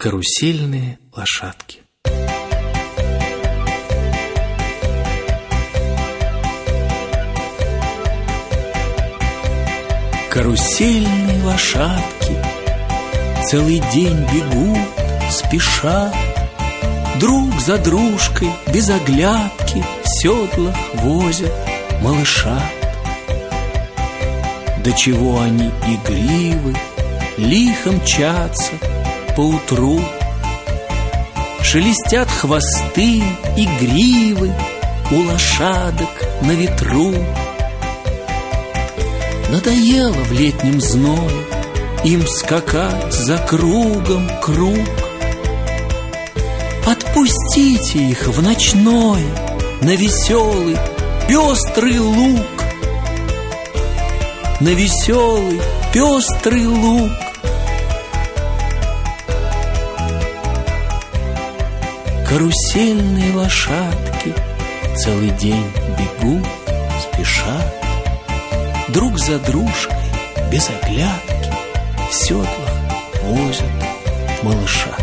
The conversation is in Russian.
Карусельные лошадки Карусельные лошадки Целый день бегут, спешат Друг за дружкой, без оглядки В седлах возят малыша До чего они игривы, лихо мчатся поутру. Шелестят хвосты и гривы У лошадок на ветру. Надоело в летнем зное Им скакать за кругом круг. Отпустите их в ночное На веселый, пестрый луг. На веселый, пестрый луг Карусельные лошадки Целый день бегут, спешат. Друг за дружкой, без оглядки В седлах возят малыша